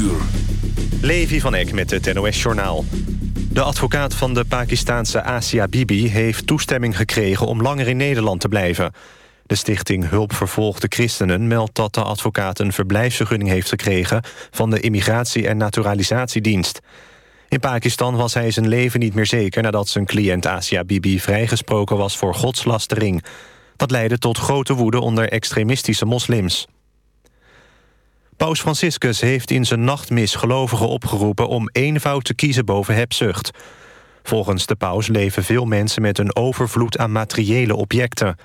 uur. Levi van Eck met het NOS-journaal. De advocaat van de Pakistaanse Asia Bibi heeft toestemming gekregen... om langer in Nederland te blijven. De stichting Hulp Vervolgde Christenen meldt dat de advocaat... een verblijfsvergunning heeft gekregen van de Immigratie- en Naturalisatiedienst. In Pakistan was hij zijn leven niet meer zeker... nadat zijn cliënt Asia Bibi vrijgesproken was voor godslastering. Dat leidde tot grote woede onder extremistische moslims. Paus Franciscus heeft in zijn nachtmis gelovigen opgeroepen... om eenvoud te kiezen boven hebzucht. Volgens de paus leven veel mensen met een overvloed aan materiële objecten.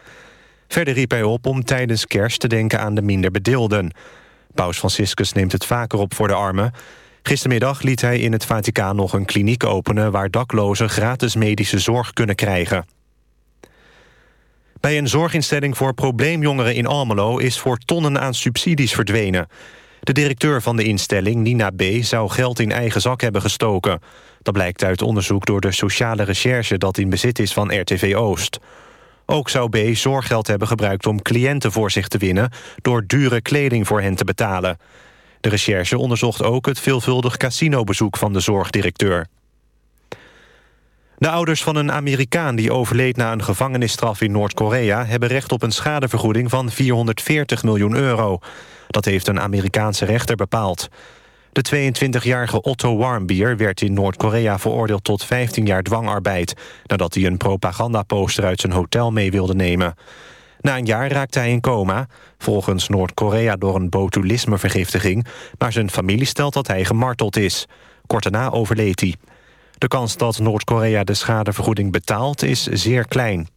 Verder riep hij op om tijdens kerst te denken aan de minder bedeelden. Paus Franciscus neemt het vaker op voor de armen. Gistermiddag liet hij in het Vaticaan nog een kliniek openen... waar daklozen gratis medische zorg kunnen krijgen. Bij een zorginstelling voor probleemjongeren in Almelo... is voor tonnen aan subsidies verdwenen. De directeur van de instelling, Nina B., zou geld in eigen zak hebben gestoken. Dat blijkt uit onderzoek door de sociale recherche... dat in bezit is van RTV Oost. Ook zou B. zorggeld hebben gebruikt om cliënten voor zich te winnen... door dure kleding voor hen te betalen. De recherche onderzocht ook het veelvuldig casinobezoek van de zorgdirecteur. De ouders van een Amerikaan die overleed na een gevangenisstraf in Noord-Korea... hebben recht op een schadevergoeding van 440 miljoen euro. Dat heeft een Amerikaanse rechter bepaald. De 22-jarige Otto Warmbier werd in Noord-Korea veroordeeld tot 15 jaar dwangarbeid... nadat hij een propagandaposter uit zijn hotel mee wilde nemen. Na een jaar raakte hij in coma, volgens Noord-Korea door een botulismevergiftiging... maar zijn familie stelt dat hij gemarteld is. Kort daarna overleed hij. De kans dat Noord-Korea de schadevergoeding betaalt is zeer klein.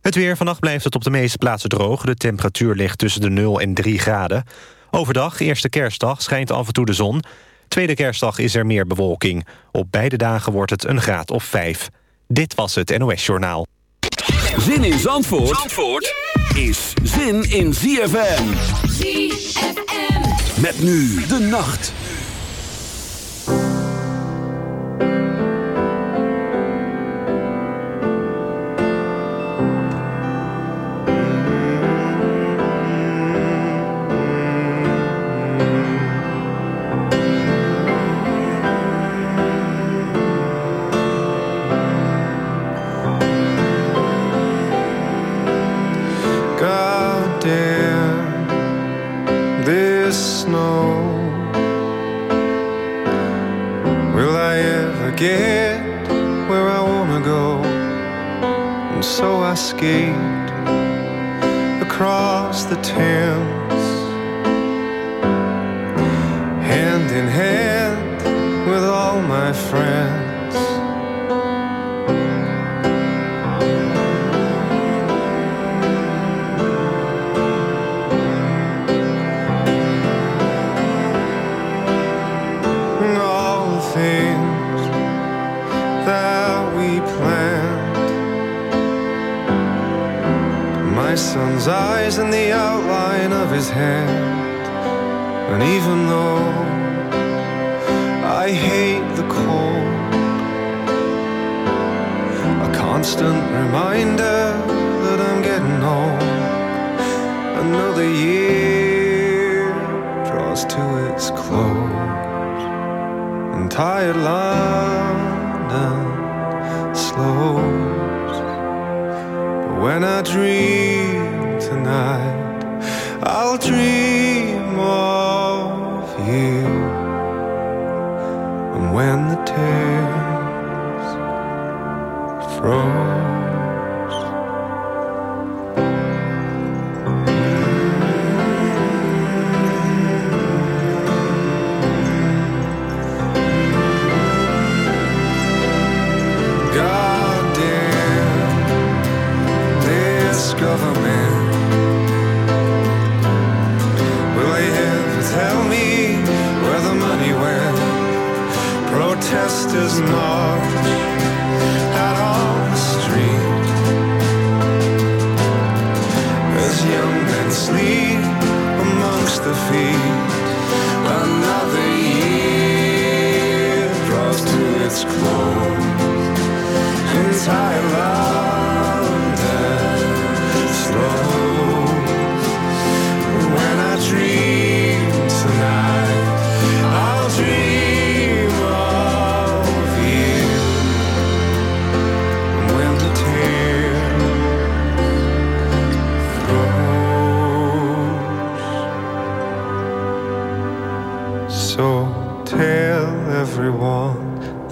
Het weer. Vannacht blijft het op de meeste plaatsen droog. De temperatuur ligt tussen de 0 en 3 graden. Overdag, eerste kerstdag, schijnt af en toe de zon. Tweede kerstdag is er meer bewolking. Op beide dagen wordt het een graad of 5. Dit was het NOS Journaal. Zin in Zandvoort, Zandvoort is zin in ZFM. ZFM. Met nu de nacht. To its close and tired London slows. But when I dream tonight, I'll dream of you. And when the tears froze. was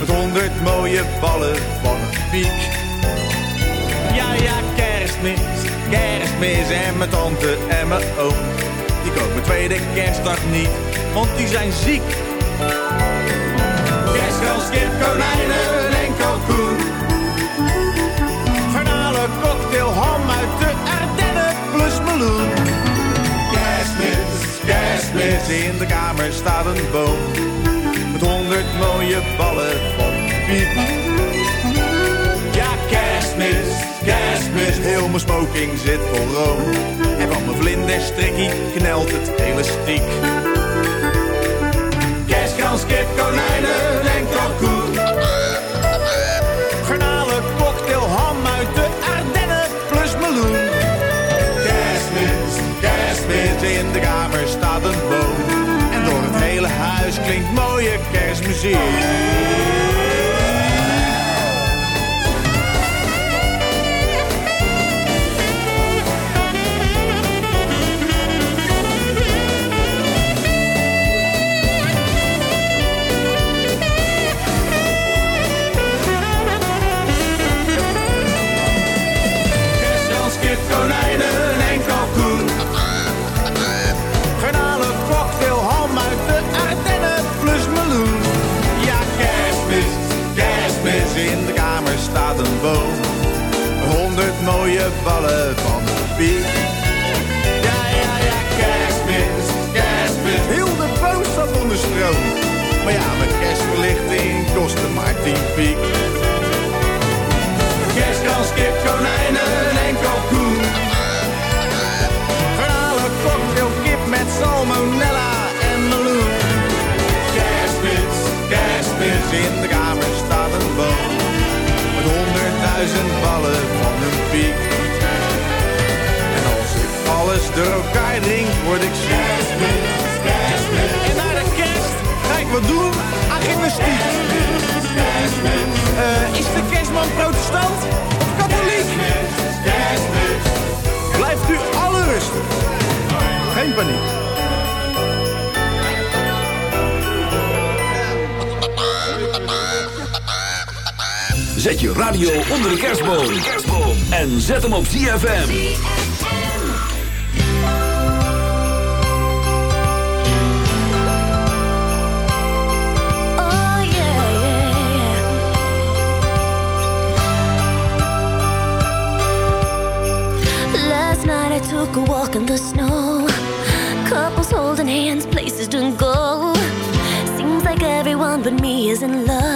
Met honderd mooie ballen van een piek. Ja, ja, kerstmis, kerstmis en mijn tante en mijn oom. Die komen mijn tweede kerstdag niet, want die zijn ziek. Kerstkans, kip, konijnen en kalkoen. Garnalen, cocktail, ham uit de Ardennen plus meloen. Kerstmis, kerstmis, in de kamer staat een boom honderd mooie ballen van Piet. Ja, kerstmis, kerstmis, heel mijn smoking zit vol room. En van mijn vlinderstrikkie knelt het elastiek. Kerstkans, kip, konijnen energia. Ballen van de piek. Ja, ja, ja, kerstmis, kerstmis. Heel de boos zat onder stroom. Maar ja, mijn kerstverlichting kostte maar tien piek. word ik ziek. En naar de kerst ga ik wat doen aan gymnastiek. Uh, eh, is de kerstman protestant of katholiek? Blijft u alle rustig. Geen paniek. Zet je radio onder de kerstboom. En zet hem op ZFM. in the snow. Couples holding hands, places to go. Seems like everyone but me is in love.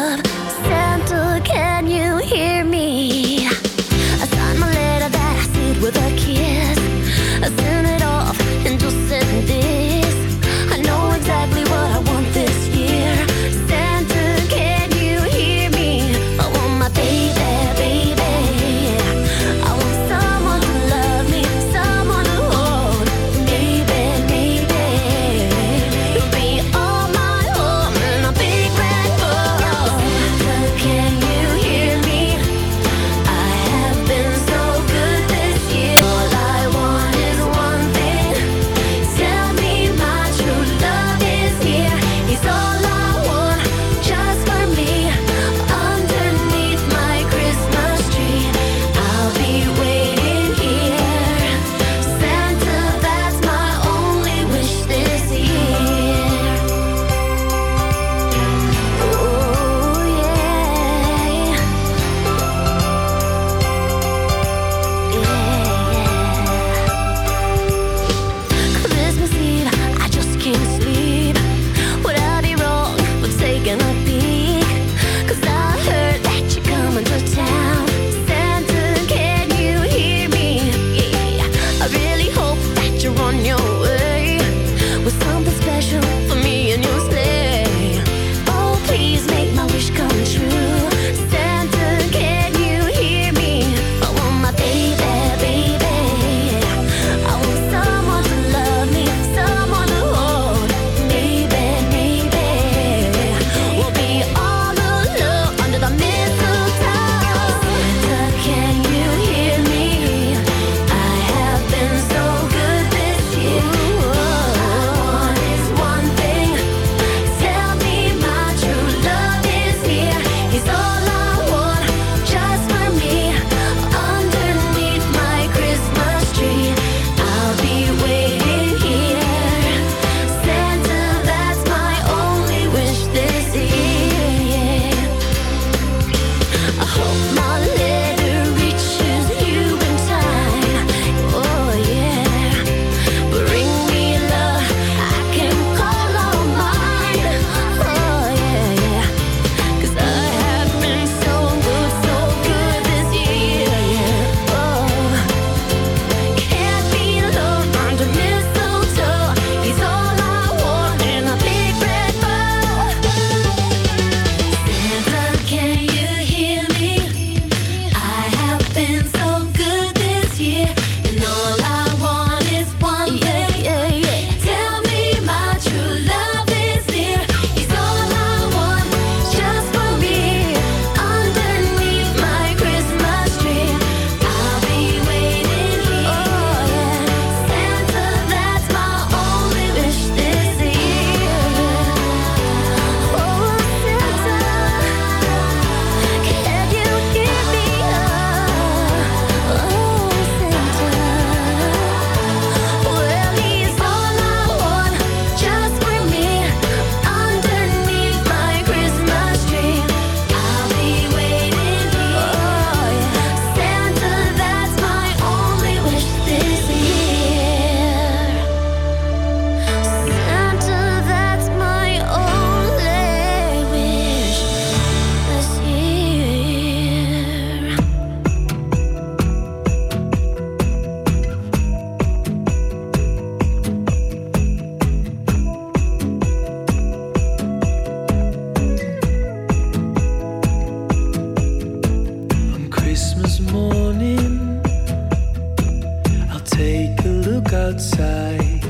outside.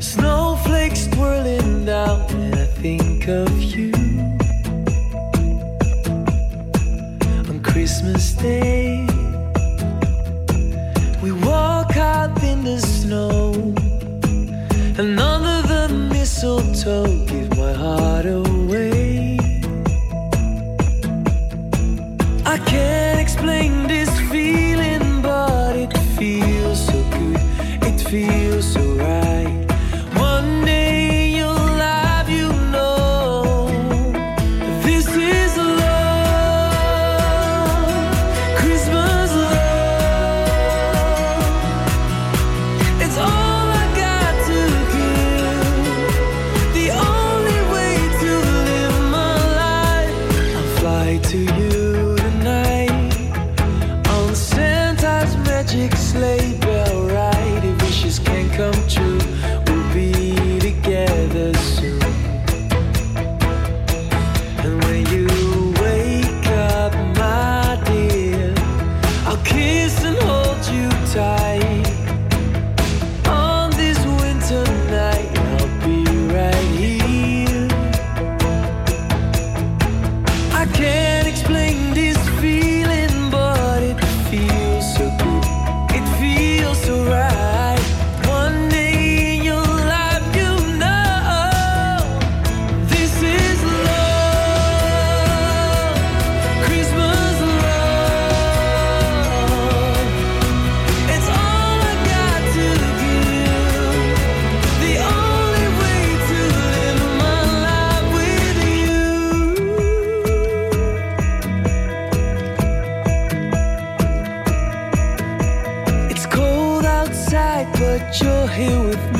Snowflakes twirling down, and I think of you. On Christmas Day, we walk out in the snow, and under the mistletoe. Here with me.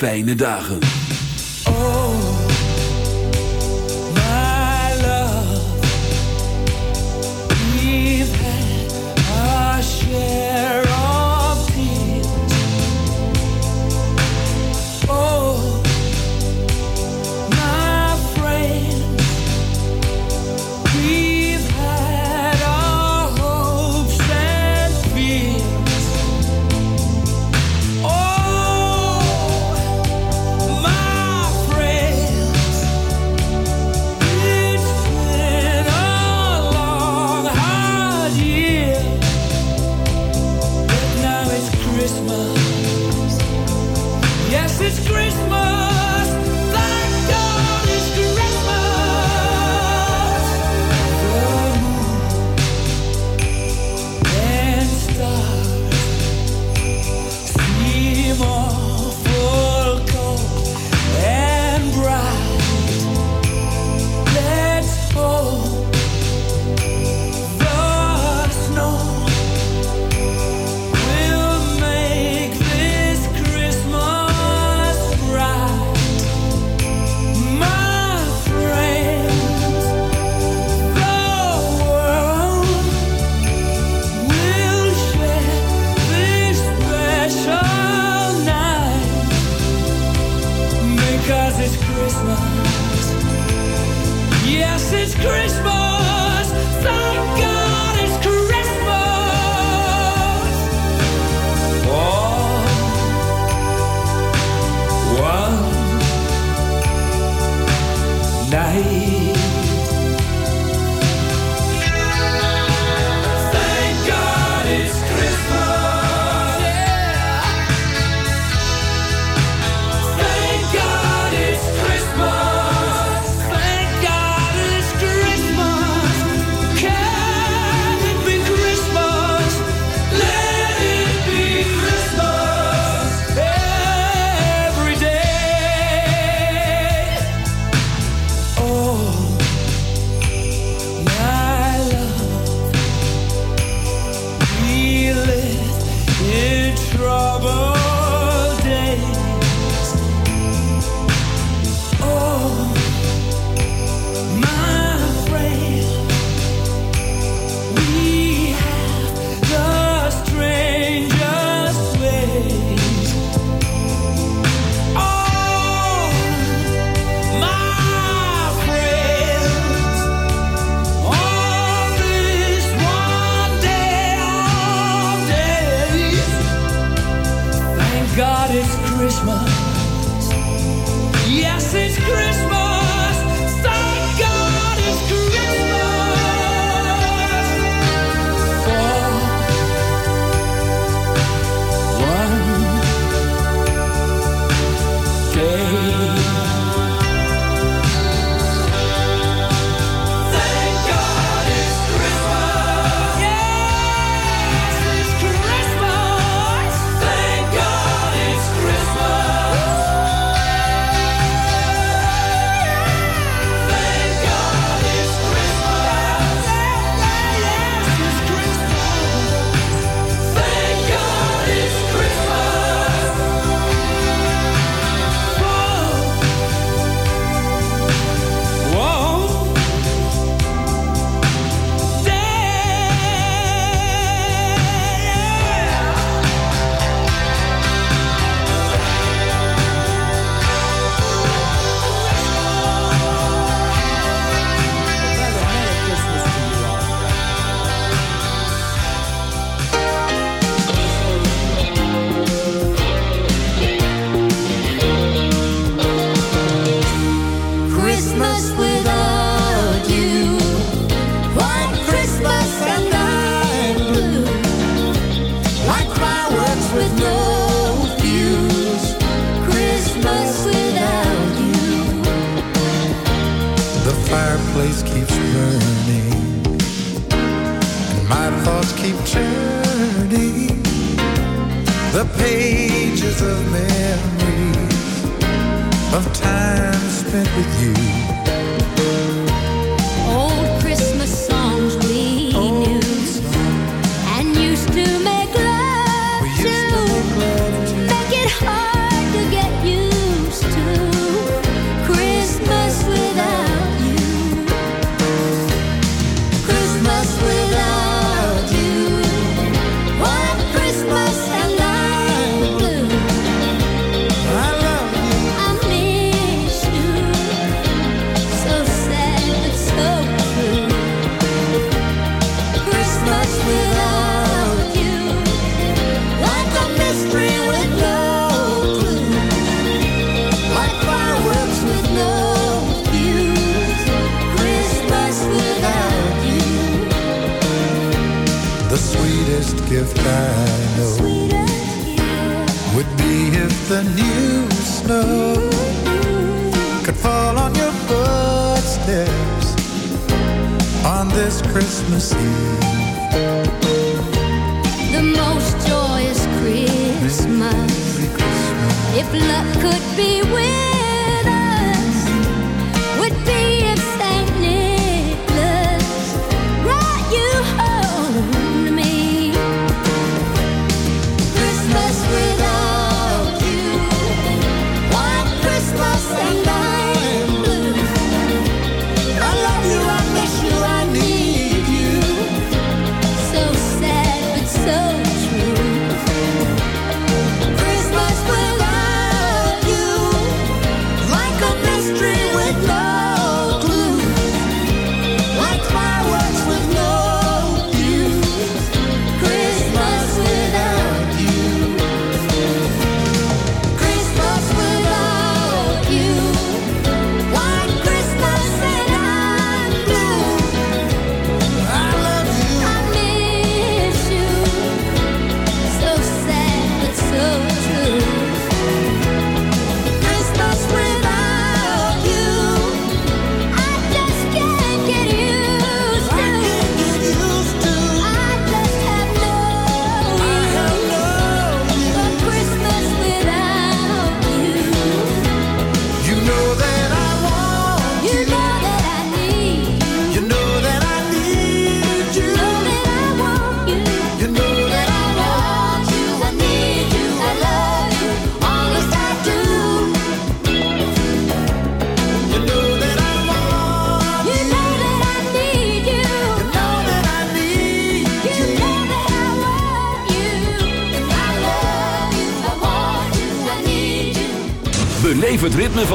Fijne dagen.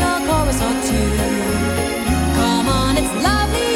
a chorus or two. Come on, it's lovely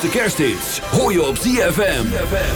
De allergrootste kersthits hoor je op. ZFM.